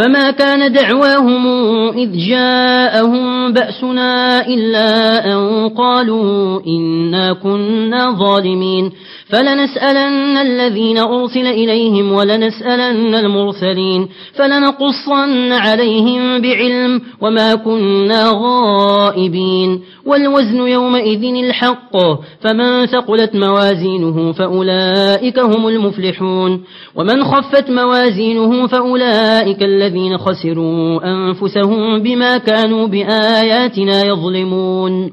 فما كان دعواهم إذ جاءهم بأسنا إلا أن قالوا إنا كنا ظالمين. فلنسألن الذين أرسل إليهم ولنسألن المرسلين. فلنقصن عليهم بعلم وما كنا غائبين. والوزن يومئذ الحق فمن ثقلت موازينه فأولئك هم المفلحون. ومن خفت موازينه فأولئك الذين خسروا أنفسهم بما كانوا بآياتنا يظلمون.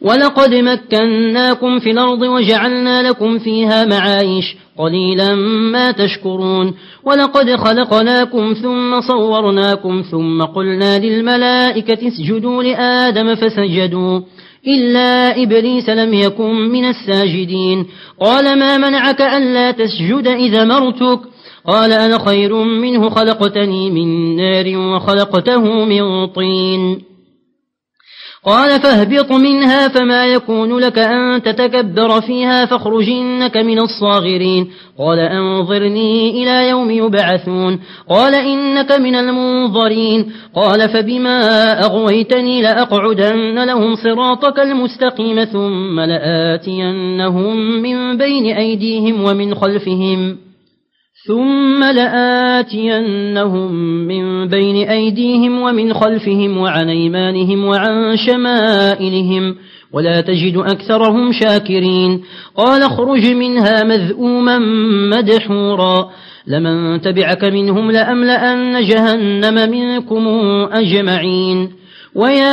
ولقد مكناكم في الأرض وجعلنا لكم فيها معايش قليلا ما تشكرون. ولقد خلقناكم ثم صورناكم ثم قلنا للملائكة اسجدوا لآدم فسجدوا. إلا إبليس لم يكن من الساجدين. قال ما منعك ألا تسجد إذا مرتك؟ قال أنا خير منه خلقتني من نار وخلقته من طين. قال فاهبط منها فما يكون لك أن تتكبر فيها فاخرج إنك من الصاغرين. قال أنظرني إلى يوم يبعثون. قال إنك من المنظرين. قال فبما أغويتني لأقعدن لهم صراطك المستقيم ثم لآتينهم من بين أيديهم ومن خلفهم. ثم لآتينهم من بين أيديهم ومن خلفهم وعن أيمانهم وعن شمائلهم ولا تجد أكثرهم شاكرين. قال اخرج منها مذءوما مدحورا. لمن تبعك منهم لأملأن جهنم منكم أجمعين. ويا